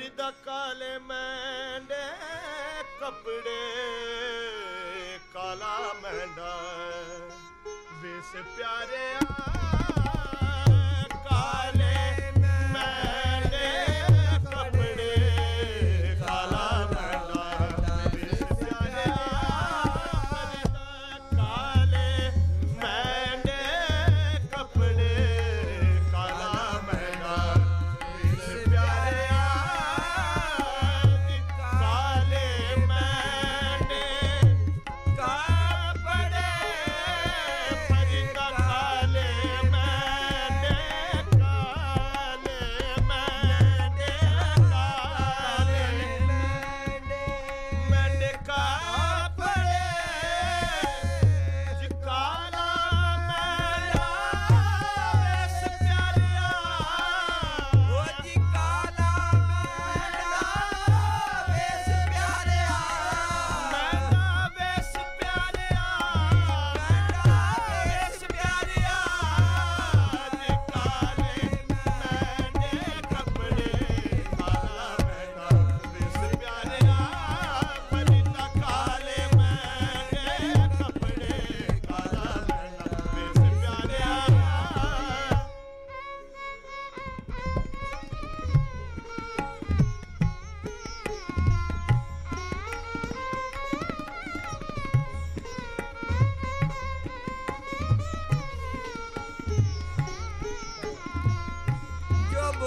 ಮುರಿದ ಕಾಲೆ ಮಂಡೆ ಕಪಡೆ ಕಾಲ ಮಂಡ ವೇಸ ಪ್ಯಾರೆ ಆ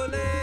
Bonnet.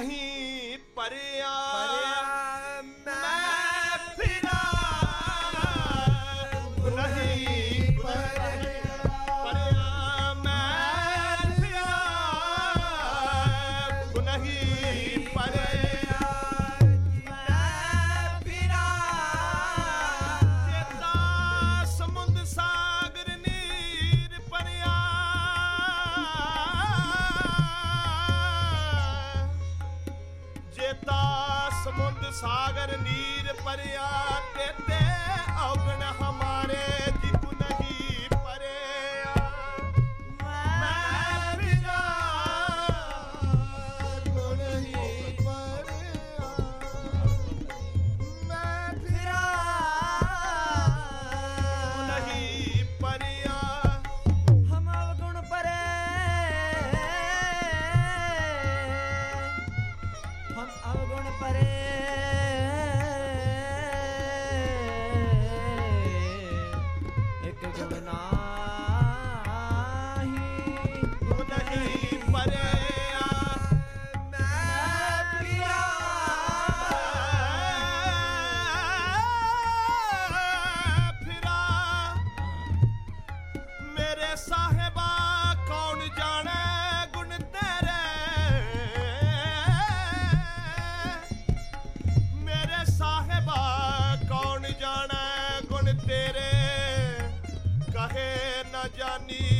नहीं I need.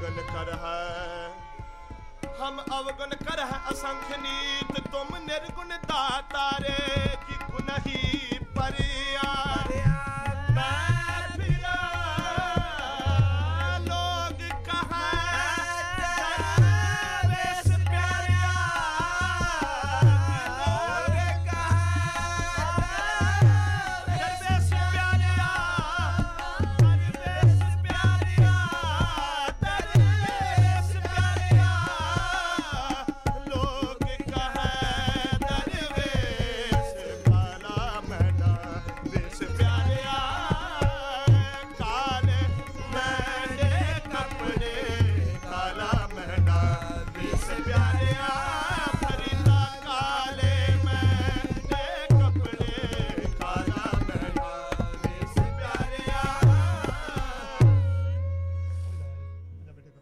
अवगन कर है हम अवगन कर है असंख्य नीत तुम निर्गुण दातारे की गुनही